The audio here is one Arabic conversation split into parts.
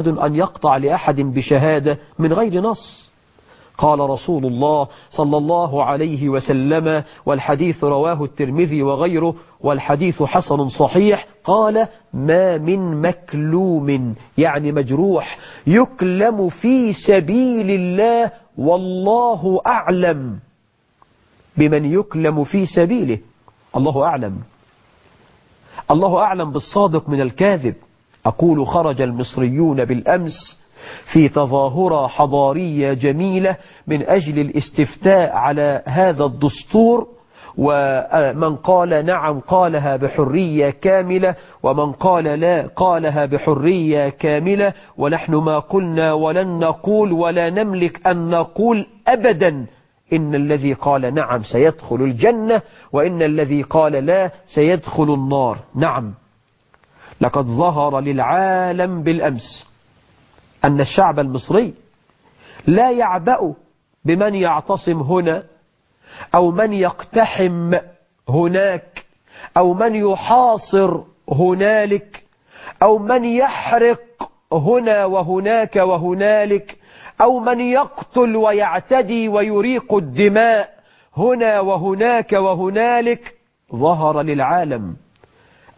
أن يقطع لأحد بشهادة من غير نص. قال رسول الله صلى الله عليه وسلم والحديث رواه الترمذي وغيره والحديث حسن صحيح. قال ما من مكلوم يعني مجروح يكلم في سبيل الله والله أعلم بمن يكلم في سبيله. الله أعلم. الله أعلم بالصادق من الكاذب. أقول خرج المصريون بالأمس في تظاهرة حضارية جميلة من أجل الاستفتاء على هذا الدستور ومن قال نعم قالها بحرية كاملة ومن قال لا قالها بحرية كاملة. ونحن ما قلنا ولن نقول ولا نملك أن نقول أبدا إن الذي قال نعم سيدخل الجنة وإن الذي قال لا سيدخل النار. نعم. لقد ظهر للعالم بالأمس أن الشعب المصري لا يعبأ بمن يعتصم هنا أو من يقتحم هناك أو من يحاصر هنالك أو من يحرق هنا وهناك وهنالك أو من يقتل ويعتدي ويريق الدماء هنا وهناك وهنالك ظهر للعالم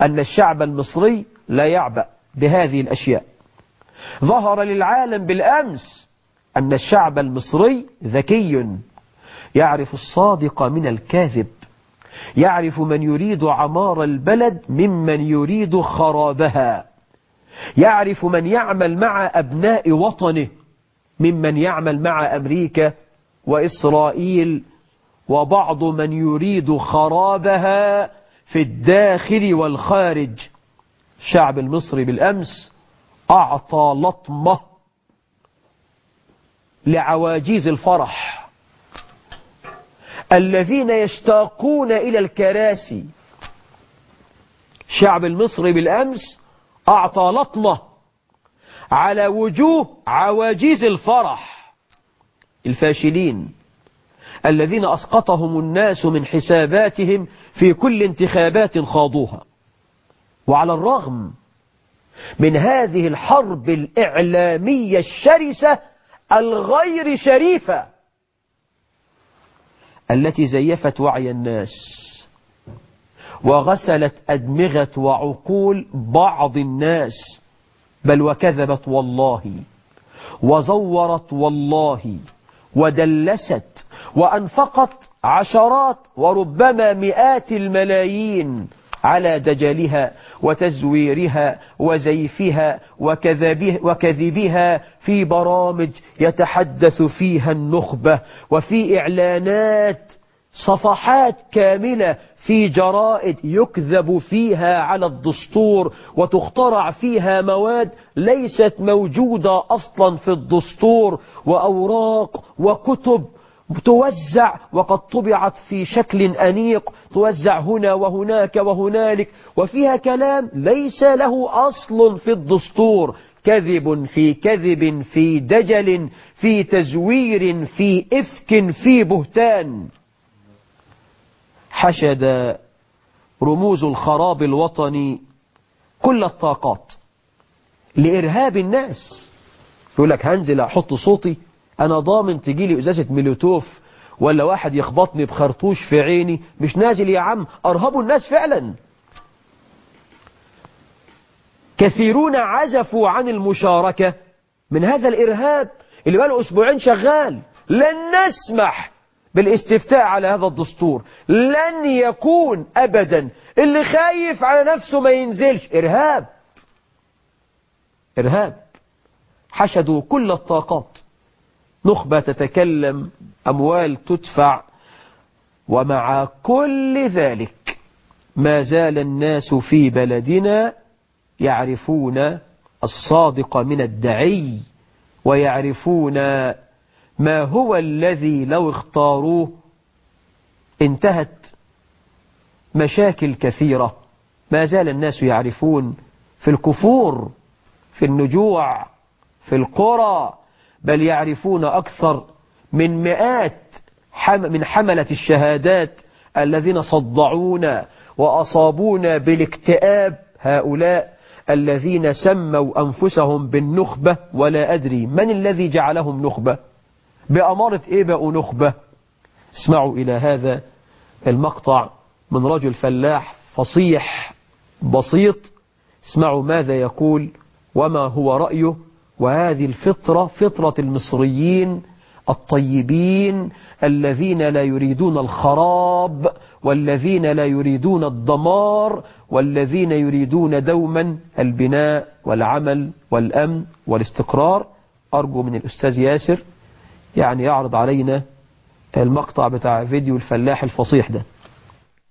أن الشعب المصري لا يعبأ بهذه الأشياء. ظهر للعالم بالأمس أن الشعب المصري ذكي يعرف الصادق من الكاذب يعرف من يريد عمار البلد ممن يريد خرابها يعرف من يعمل مع أبناء وطنه ممن يعمل مع أمريكا وإسرائيل وبعض من يريد خرابها في الداخل والخارج. الشعب المصري بالأمس أعطى لطمة لعواجيز الفرح. الذين يشتاقون إلى الكراسي. الشعب المصري بالأمس أعطى لطمة على وجوه عواجيز الفرح. الفاشلين. الذين أسقطهم الناس من حساباتهم في كل انتخابات خاضوها. وعلى الرغم من هذه الحرب الإعلامية الشرسة الغير شريفة التي زيفت وعي الناس وغسلت أدمغة وعقول بعض الناس بل وكذبت والله وزورت والله ودلست وأنفقت عشرات وربما مئات الملايين على دجلها وتزويرها وزيفها وكذبها في برامج يتحدث فيها النخبة وفي إعلانات صفحات كاملة في جرائد يكذب فيها على الدستور وتخترع فيها مواد ليست موجودة أصلا في الدستور وأوراق وكتب توزع وقد طبعت في شكل أنيق توزع هنا وهناك وهنالك وفيها كلام ليس له أصل في الدستور. كذب في كذب في دجل في تزوير في إفك في بهتان. حشد رموز الخراب الوطني كل الطاقات لإرهاب الناس. يقول لك هنزل أحط صوتي أنا ضامن تجيلي إزازة ميلوتوف ولا واحد يخبطني بخرطوش في عيني؟ مش نازل يا عم أرهبوا الناس فعلا. كثيرون عزفوا عن المشاركة من هذا الإرهاب اللي بقاله أسبوعين شغال. لن نسمح بالاستفتاء على هذا الدستور. لن يكون أبدا. اللي خايف على نفسه ما ينزلش. إرهاب. إرهاب. حشدوا كل الطاقات. نخبة تتكلم أموال تدفع ومع كل ذلك ما زال الناس في بلدنا يعرفون الصادق من الدعي ويعرفون ما هو الذي لو اختاروه انتهت مشاكل كثيرة. ما زال الناس يعرفون في الكفور في النجوع في القرى بل يعرفون أكثر من مئات من حملة الشهادات الذين صدعونا وأصابونا بالاكتئاب هؤلاء الذين سموا أنفسهم بالنخبة ولا أدري من الذي جعلهم نخبة. بأمارة إيه بقوا نخبة؟ اسمعوا إلى هذا المقطع من رجل فلاح فصيح بسيط. اسمعوا ماذا يقول وما هو رأيه. وهذه الفطرة فطرة المصريين الطيبين الذين لا يريدون الخراب والذين لا يريدون الدمار والذين يريدون دوما البناء والعمل والأمن والاستقرار. أرجو من الأستاذ ياسر يعني يعرض علينا المقطع بتاع فيديو الفلاح الفصيح ده.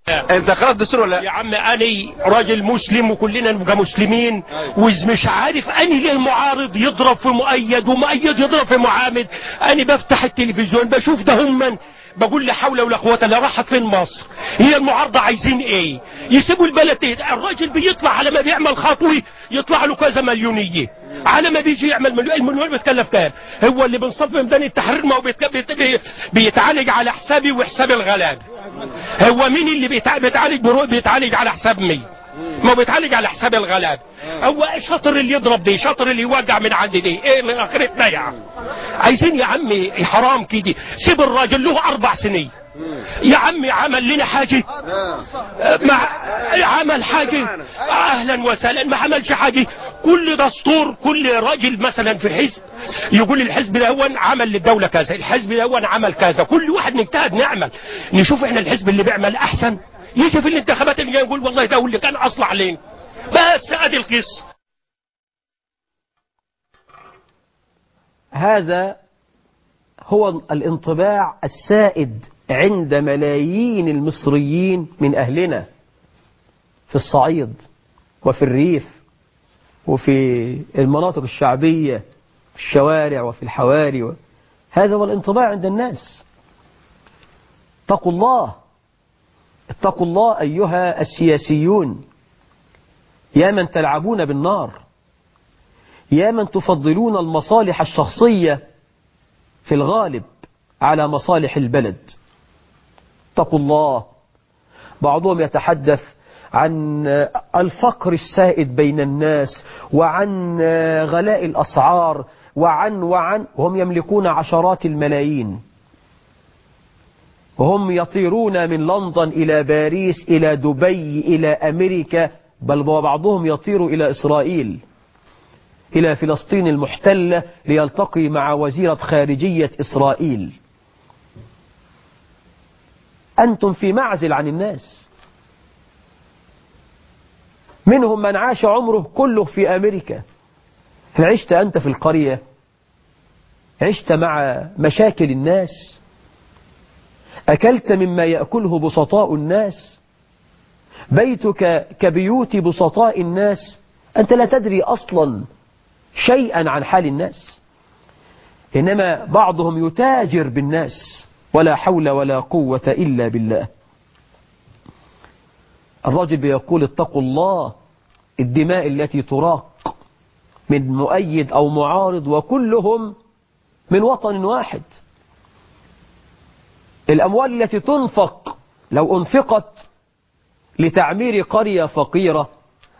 انت خلاص دستور ولا يا؟ عم أنا راجل مسلم وكلنا نبقى مسلمين. ومش عارف اني ليه المعارض يضرب في مؤيد ومؤيد يضرب في معامد أنا بفتح التلفزيون بشوف ده هم بقول لا حول ولا قوة إلا راحت فين مصر؟ هي المعارضة عايزين إيه؟ يسيبوا البلد. إيه الراجل بيطلع على ما بيعمل خطوه يطلع له كذا مليونية. على ما بيجي يعمل مليون المليون بيتكلف كام هو اللي بنصف ميدان التحرير ما هو بيتعالج على حسابي وحساب الغلاب. هو مين اللي بيتع- بيتعالج بيتعالج على حساب مين ما بيتعالج على حساب الغلاب. هو شاطر اللي يضرب دي شاطر اللي يوجع من عند دي. إيه من آخرتنا يا عم؟ عايزين يا عمي حرام كده. سيب الراجل له أربع سنين. يا عمي عمل لنا حاجة. مع عمل حاجة. أهلا وسهلا. ما عملش حاجة. كل دستور كل راجل مثلا في حزب يقول الحزب ده هو عمل للدولة كذا الحزب ده هو عمل كذا. كل واحد نجتهد نعمل. نشوف إحنا الحزب اللي بيعمل أحسن. يجي في الانتخابات اللي جاية يقول والله ده هو اللي كان اصلح لنا بس ادي القصة. هذا هو الانطباع السائد عند ملايين المصريين من أهلنا في الصعيد وفي الريف وفي المناطق الشعبية في الشوارع وفي الحواري. هذا هو الانطباع عند الناس اتقوا الله اتقوا الله أيها السياسيون يا من تلعبون بالنار يا من تفضلون المصالح الشخصية في الغالب على مصالح البلد اتقوا الله. بعضهم يتحدث عن الفقر السائد بين الناس وعن غلاء الأسعار وعن وعن وهم يملكون عشرات الملايين. وهم يطيرون من لندن إلى باريس إلى دبي إلى أمريكا بل وبعضهم يطير إلى إسرائيل إلى فلسطين المحتلة ليلتقي مع وزيرة خارجية إسرائيل. أنتم في معزل عن الناس. منهم من عاش عمره كله في أمريكا. عشت أنت في القرية؟ عشت مع مشاكل الناس؟ أكلت مما يأكله بسطاء الناس؟ بيتك كبيوت بسطاء الناس؟ أنت لا تدري أصلا شيئا عن حال الناس. إنما بعضهم يتاجر بالناس. ولا حول ولا قوة إلا بالله. الرجل بيقول اتقوا الله الدماء التي تراق من مؤيد أو معارض وكلهم من وطن واحد. الأموال التي تنفق لو أنفقت لتعمير قرية فقيرة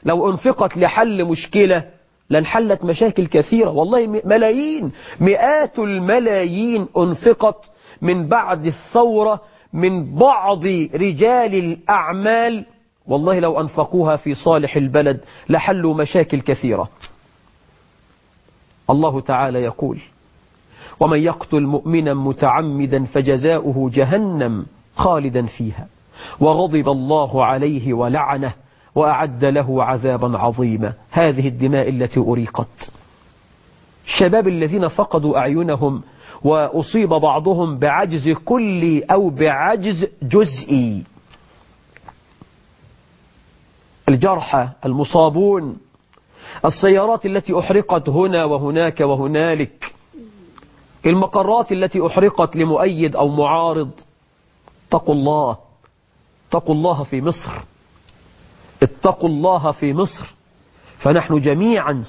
لو أنفقت لحل مشكلة لانحلت مشاكل كثيرة. والله ملايين مئات الملايين أنفقت من بعد الثورة من بعض رجال الأعمال والله لو أنفقوها في صالح البلد لحلوا مشاكل كثيرة. الله تعالى يقول ومن يقتل مؤمنا متعمدا فجزاؤه جهنم خالدا فيها وغضب الله عليه ولعنه وأعد له عذابا عظيما. هذه الدماء التي أريقت. الشباب الذين فقدوا أعينهم وأصيب بعضهم بعجز كلي أو بعجز جزئي. الجرحى المصابون السيارات التي أحرقت هنا وهناك وهنالك المقرات التي أحرقت لمؤيد أو معارض. اتقوا الله اتقوا الله في مصر اتقوا الله في مصر. فنحن جميعا